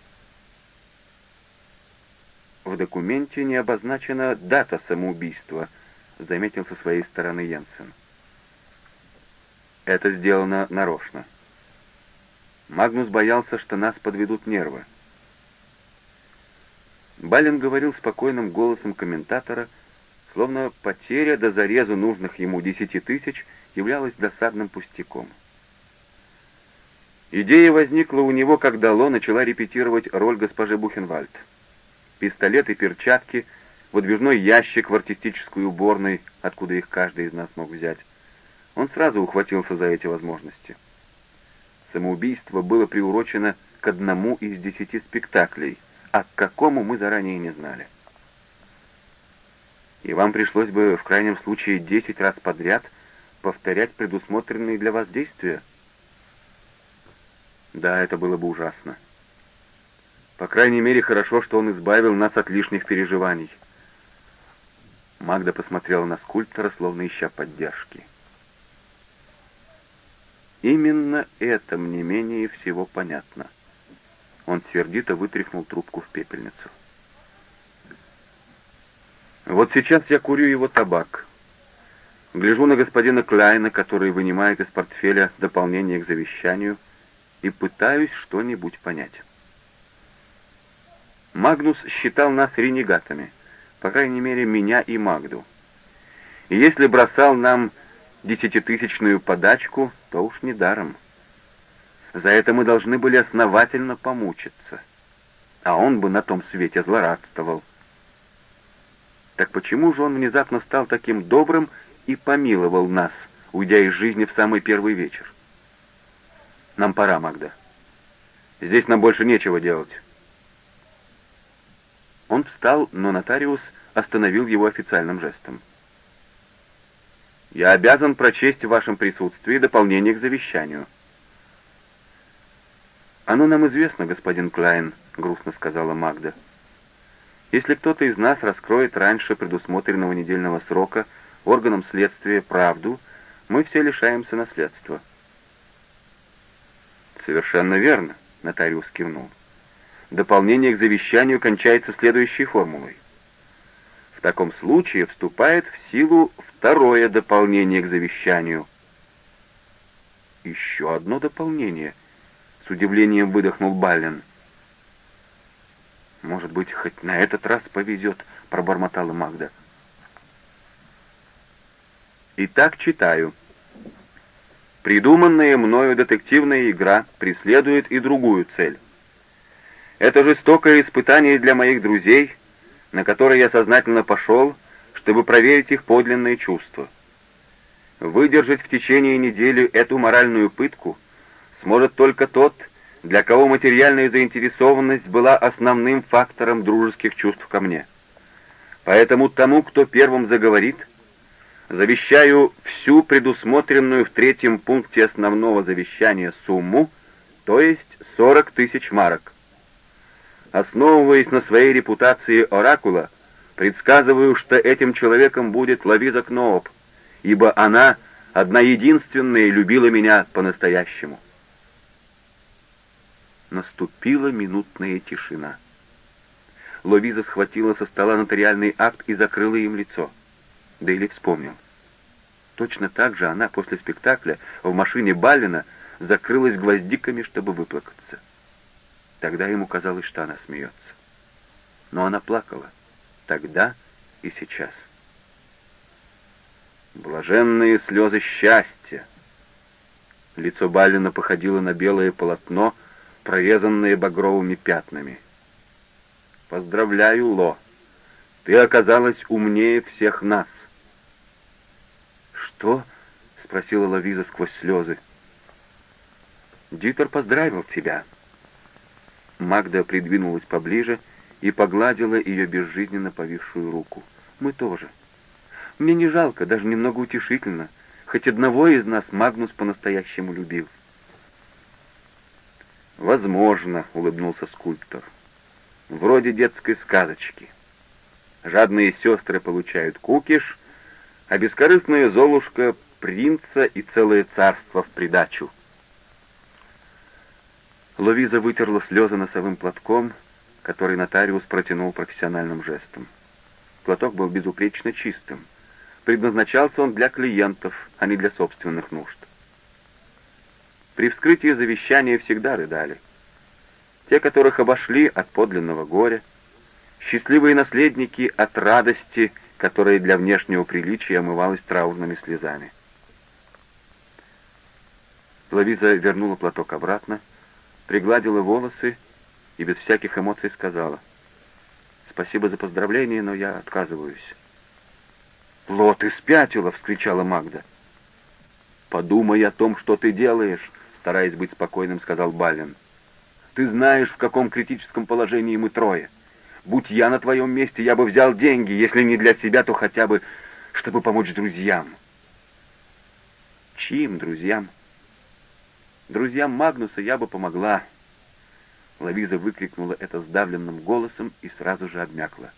В документе не обозначена дата самоубийства, заметил со своей стороны Йенсен. Это сделано нарочно. Магнус боялся, что нас подведут нервы. Балин говорил спокойным голосом комментатора, словно потеря до зарезу нужных ему десяти тысяч являлась досадным пустяком. Идея возникла у него, когда Ло начала репетировать роль госпожи Бухенвальд. Пистолет и перчатки, выдвижной ящик в артистической уборной, откуда их каждый из нас мог взять. Он сразу ухватился за эти возможности. Самоубийство было приурочено к одному из десяти спектаклей, а к какому мы заранее не знали. И вам пришлось бы в крайнем случае десять раз подряд повторять предусмотренные для вас действия, да, это было бы ужасно. По крайней мере, хорошо, что он избавил нас от лишних переживаний. Магда посмотрела на скульптора, словно ища поддержки. Именно это мне менее всего понятно. Он сердито вытряхнул трубку в пепельницу. Вот сейчас я курю его табак. Гляжу на господина Кляйна, который вынимает из портфеля дополнение к завещанию, и пытаюсь что-нибудь понять. Магнус считал нас ренегатами, по крайней мере, меня и Магду. И если бросал нам десятитысячную подачку, то уж не даром. За это мы должны были основательно помучиться. А он бы на том свете злорадствовал. Так почему же он внезапно стал таким добрым и помиловал нас, уйдя из жизни в самый первый вечер? Нам пора, Магда. Здесь нам больше нечего делать. Он встал, но нотариус остановил его официальным жестом. «Я обязан прочесть в вашем присутствии дополнение к завещанию». «Оно нам известно, господин Клайн», — грустно сказала Магда. «Если кто-то из нас раскроет раньше предусмотренного недельного срока органам следствия правду, мы все лишаемся наследства». «Совершенно верно», — нотариус кивнул. «Дополнение к завещанию кончается следующей формулой. В таком случае вступает в силу второе дополнение к завещанию». «Еще одно дополнение», — с удивлением выдохнул Баллен. «Может быть, хоть на этот раз повезет», — пробормотала Магда. Итак, читаю. Придуманная мною детективная игра преследует и другую цель. Это жестокое испытание для моих друзей, на которое я сознательно пошел, чтобы проверить их подлинные чувства. Выдержать в течение недели эту моральную пытку сможет только тот, для кого материальная заинтересованность была основным фактором дружеских чувств ко мне. Поэтому тому, кто первым заговорит, завещаю всю предусмотренную в третьем пункте основного завещания сумму, то есть 40 тысяч марок. Основываясь на своей репутации оракула, предсказываю, что этим человеком будет Лавиза Кнооп, ибо она одна единственная любила меня по-настоящему. Наступила минутная тишина. Ловиза схватила со стола нотариальный акт и закрыла им лицо. Дейли вспомнил. Точно так же она после спектакля в машине Баллина закрылась гвоздиками, чтобы выплакаться. Тогда ему казалось, что она смеется. Но она плакала. Тогда и сейчас. Блаженные слезы счастья. Лицо Баллина походило на белое полотно, прорезанные багровыми пятнами. «Поздравляю, Ло! Ты оказалась умнее всех нас!» «Что?» — спросила Лавиза сквозь слезы. «Дитер поздравил тебя». Магда придвинулась поближе и погладила ее безжизненно повисшую руку. «Мы тоже. Мне не жалко, даже немного утешительно. Хоть одного из нас Магнус по-настоящему любил». «Возможно», — улыбнулся скульптор. «Вроде детской сказочки. Жадные сестры получают кукиш, а бескорыстная Золушка — принца и целое царство в придачу». Луиза вытерла слезы носовым платком, который нотариус протянул профессиональным жестом. Платок был безупречно чистым. Предназначался он для клиентов, а не для собственных нужд. При вскрытии завещания всегда рыдали. Те, которых обошли от подлинного горя, счастливые наследники от радости, которая для внешнего приличия омывалась траурными слезами. Лавиза вернула платок обратно, пригладила волосы и без всяких эмоций сказала, «Спасибо за поздравление, но я отказываюсь». «Ло, ты спятила!» — вскричала Магда. «Подумай о том, что ты делаешь», стараясь быть спокойным, сказал Баллин. «Ты знаешь, в каком критическом положении мы трое. Будь я на твоем месте, я бы взял деньги, если не для себя, то хотя бы, чтобы помочь друзьям». «Чьим друзьям?» «Друзьям Магнуса я бы помогла». Лавиза выкрикнула это сдавленным голосом и сразу же обмякла.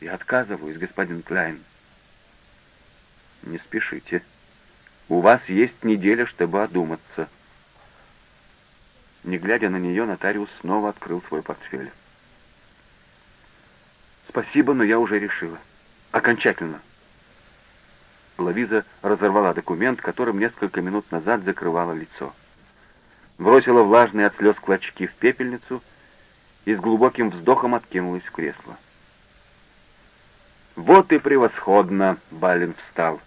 «Я отказываюсь, господин Клайн». «Не спешите», у вас есть неделя, чтобы одуматься». Не глядя на нее, нотариус снова открыл свой портфель. «Спасибо, но я уже решила. Окончательно». Лавиза разорвала документ, которым несколько минут назад закрывала лицо. Бросила влажные от слез клочки в пепельницу и с глубоким вздохом откинулась в кресло. «Вот и превосходно!» — Балин встал.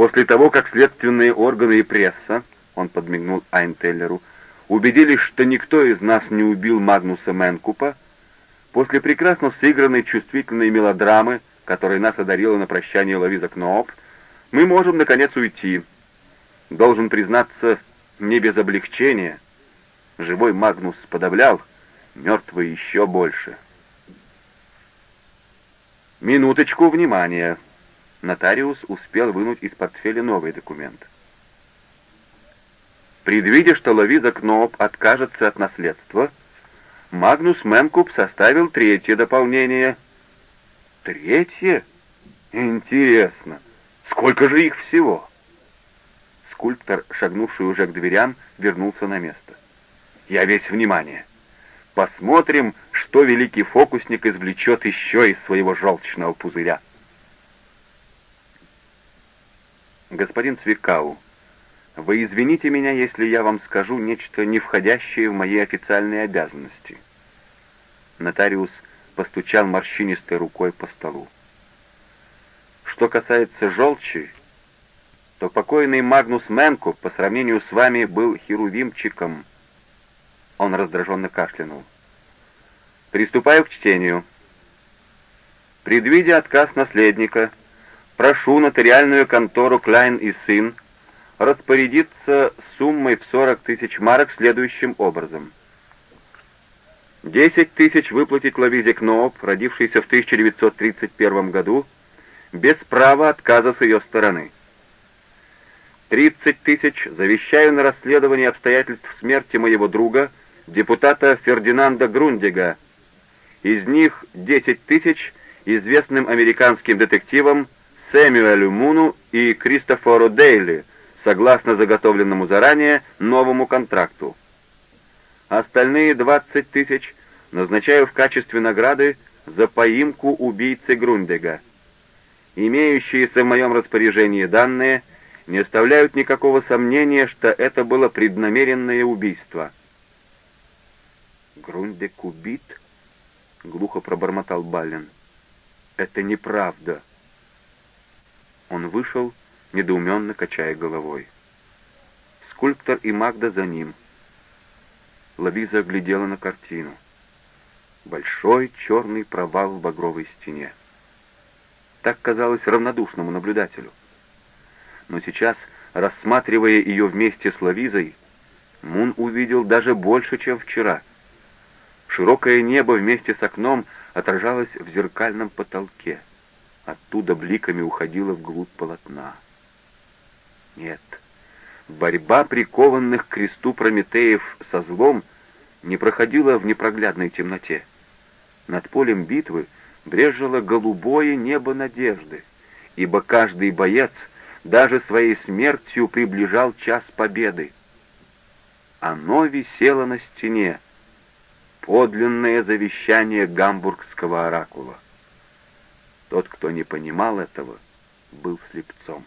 После того, как следственные органы и пресса, он подмигнул Айнтеллеру, убедились, что никто из нас не убил Магнуса Менкупа, после прекрасно сыгранной чувствительной мелодрамы, которой нас одарила на прощание Лавиза Кнооп, мы можем, наконец, уйти. Должен признаться, не без облегчения. Живой Магнус подавлял, мертвый еще больше. «Минуточку внимания!» Нотариус успел вынуть из портфеля новый документ. Предвидя, что Лавиза Кнооп откажется от наследства, Магнус Менкуп составил третье дополнение. Третье? Интересно. Сколько же их всего? Скульптор, шагнувший уже к дверям, вернулся на место. Я весь внимание. Посмотрим, что великий фокусник извлечет еще из своего желчного пузыря. «Господин Цвикау, вы извините меня, если я вам скажу нечто, не входящее в мои официальные обязанности». Нотариус постучал морщинистой рукой по столу. Что касается желчи, то покойный Магнус Менку по сравнению с вами был херувимчиком. Он раздраженно кашлянул. Приступаю к чтению. Предвидя отказ наследника, прошу нотариальную контору Кляйн и сын распорядиться суммой в 40 тысяч марок следующим образом. 10 тысяч выплатить Лавизе Кнооп, родившейся в 1931 году, без права отказа с ее стороны. 30 тысяч завещаю на расследование обстоятельств смерти моего друга, депутата Фердинанда Грундига. Из них 10 тысяч известным американским детективам Сэмюэлю Муну и Кристофору Дейли, согласно заготовленному заранее новому контракту. Остальные 20 тысяч назначаю в качестве награды за поимку убийцы Грундега. Имеющиеся в моем распоряжении данные – не оставляют никакого сомнения, что это было преднамеренное убийство. «Грундек убит?» — глухо пробормотал Баллин. «Это неправда». Он вышел, недоуменно качая головой. Скульптор и Магда за ним. Лавиза глядела на картину. Большой черный провал в багровой стене. Так казалось равнодушному наблюдателю но сейчас, рассматривая ее вместе с Лавизой, Мун увидел даже больше, чем вчера. Широкое небо вместе с окном отражалось в зеркальном потолке. Оттуда бликами уходило вглубь полотна. Нет, борьба прикованных к кресту Прометеев со злом не проходила в непроглядной темноте. Над полем битвы брежило голубое небо надежды, ибо каждый боец — даже своей смертью приближал час победы. Оно висело на стене, подлинное завещание гамбургского оракула. Тот, кто не понимал этого, был слепцом.